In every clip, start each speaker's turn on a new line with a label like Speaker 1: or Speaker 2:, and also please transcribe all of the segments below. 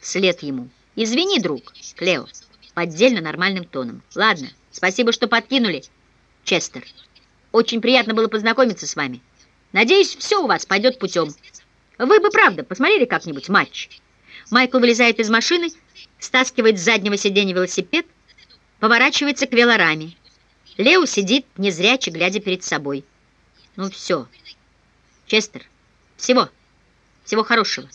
Speaker 1: Вслед ему. «Извини, друг, Клео», поддельно нормальным тоном. «Ладно, спасибо, что подкинули, Честер. Очень приятно было познакомиться с вами. Надеюсь, все у вас пойдет путем. Вы бы, правда, посмотрели как-нибудь матч?» Майкл вылезает из машины, стаскивает с заднего сиденья велосипед, поворачивается к велораме. Лео сидит, незряче, глядя перед собой. «Ну все, Честер, всего, всего хорошего.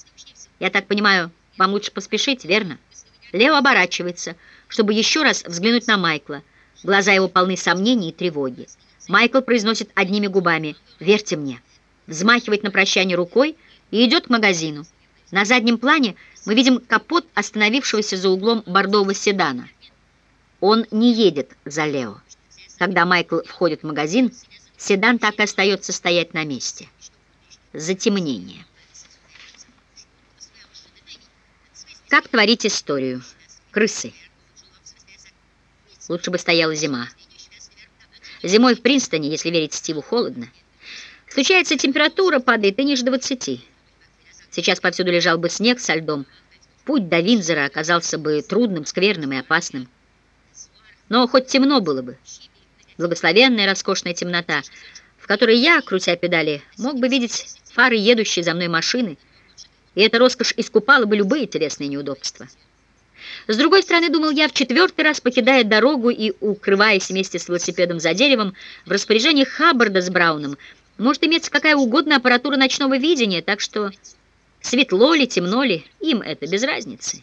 Speaker 1: Я так понимаю, вам лучше поспешить, верно?» Лео оборачивается, чтобы еще раз взглянуть на Майкла. Глаза его полны сомнений и тревоги. Майкл произносит одними губами «Верьте мне», взмахивает на прощание рукой и идет к магазину. На заднем плане мы видим капот остановившегося за углом бордового седана. Он не едет за Лео. Когда Майкл входит в магазин, седан так и остается стоять на месте. Затемнение. Как творить историю? Крысы. Лучше бы стояла зима. Зимой в Принстоне, если верить Стиву, холодно. Случается, температура падает и ниже 20. Сейчас повсюду лежал бы снег со льдом. Путь до Винзера оказался бы трудным, скверным и опасным. Но хоть темно было бы. Благословенная роскошная темнота, в которой я, крутя педали, мог бы видеть фары едущей за мной машины, и эта роскошь искупала бы любые телесные неудобства. С другой стороны, думал я, в четвертый раз покидая дорогу и укрываясь вместе с велосипедом за деревом, в распоряжении Хаббарда с Брауном может иметься какая угодно аппаратура ночного видения, так что светло ли, темно ли, им это без разницы.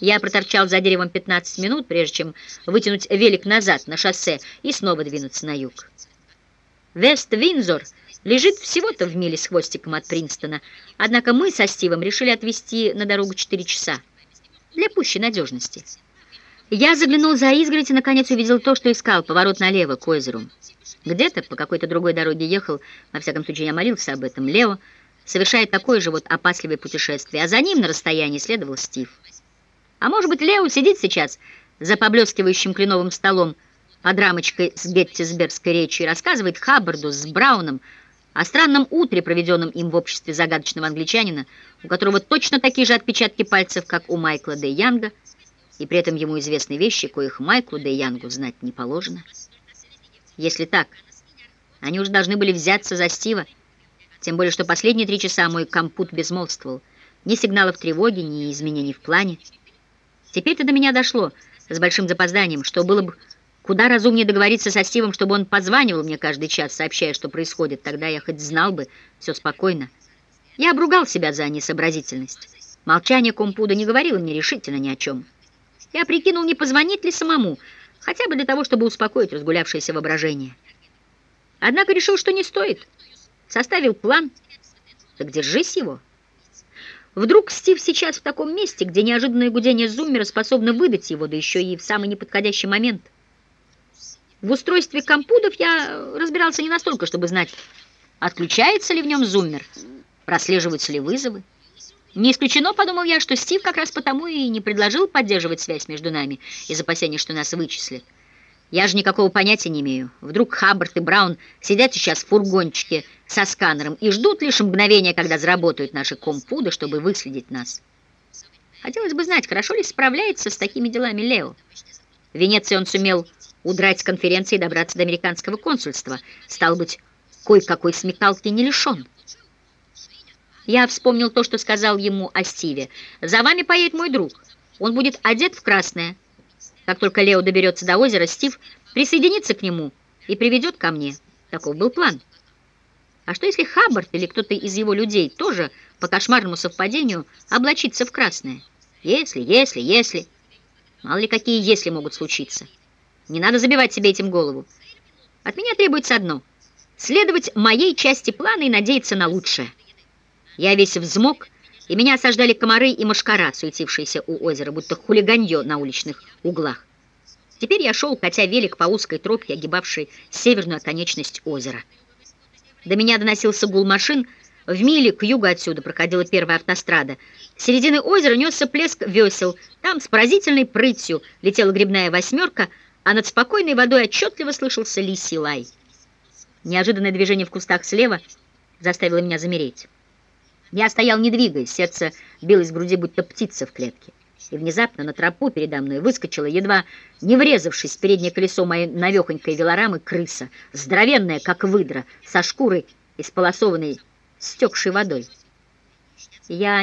Speaker 1: Я проторчал за деревом 15 минут, прежде чем вытянуть велик назад на шоссе и снова двинуться на юг. Вест-Винзор лежит всего-то в миле с хвостиком от Принстона, однако мы со Стивом решили отвезти на дорогу 4 часа для пущей надежности. Я заглянул за изгородь и, наконец, увидел то, что искал, поворот налево, к озеру. Где-то по какой-то другой дороге ехал, во всяком случае, я молился об этом, Лео, совершает такое же вот опасливое путешествие, а за ним на расстоянии следовал Стив. А может быть, Лео сидит сейчас за поблескивающим кленовым столом под рамочкой с геттисбергской речью и рассказывает Хаббарду с Брауном о странном утре, проведенном им в обществе загадочного англичанина, у которого точно такие же отпечатки пальцев, как у Майкла Де Янга, и при этом ему известны вещи, коих Майклу Де Янгу знать не положено. Если так, они уже должны были взяться за Стива, тем более, что последние три часа мой компут безмолвствовал. Ни сигналов тревоги, ни изменений в плане. Теперь-то до меня дошло, с большим запозданием, что было бы Куда разумнее договориться со Стивом, чтобы он позванивал мне каждый час, сообщая, что происходит. Тогда я хоть знал бы, все спокойно. Я обругал себя за несообразительность. Молчание Компуда не говорило мне решительно ни о чем. Я прикинул, не позвонить ли самому, хотя бы для того, чтобы успокоить разгулявшееся воображение. Однако решил, что не стоит. Составил план. Так держись его. Вдруг Стив сейчас в таком месте, где неожиданное гудение зуммера способно выдать его, да еще и в самый неподходящий момент — в устройстве компудов я разбирался не настолько, чтобы знать, отключается ли в нем зуммер, прослеживаются ли вызовы. Не исключено, подумал я, что Стив как раз потому и не предложил поддерживать связь между нами из опасения, что нас вычислят. Я же никакого понятия не имею. Вдруг Хаббард и Браун сидят сейчас в фургончике со сканером и ждут лишь мгновения, когда заработают наши компуды, чтобы выследить нас. Хотелось бы знать, хорошо ли справляется с такими делами Лео. В Венеции он сумел удрать с конференции и добраться до американского консульства. Стал быть, кое-какой смекалки не лишен. Я вспомнил то, что сказал ему о Стиве. «За вами поедет мой друг. Он будет одет в красное. Как только Лео доберется до озера, Стив присоединится к нему и приведет ко мне. Таков был план. А что, если Хаббард или кто-то из его людей тоже, по кошмарному совпадению, облачится в красное? Если, если, если... Мало ли какие «если» могут случиться». Не надо забивать себе этим голову. От меня требуется одно — следовать моей части плана и надеяться на лучшее. Я весь взмок, и меня осаждали комары и мошкара, суетившиеся у озера, будто хулиганье на уличных углах. Теперь я шел, катя велик по узкой тропке, огибавшей северную оконечность озера. До меня доносился гул машин, в миле к югу отсюда проходила первая автострада. С середины озера несся плеск весел, там с поразительной прытью летела грибная восьмерка — а над спокойной водой отчетливо слышался лисий лай. Неожиданное движение в кустах слева заставило меня замереть. Я стоял, не двигаясь, сердце билось в груди, будто птица в клетке. И внезапно на тропу передо мной выскочила, едва не врезавшись в переднее колесо моей навехонькой велорамы, крыса, здоровенная, как выдра, со шкурой, исполосованной, стекшей водой. Я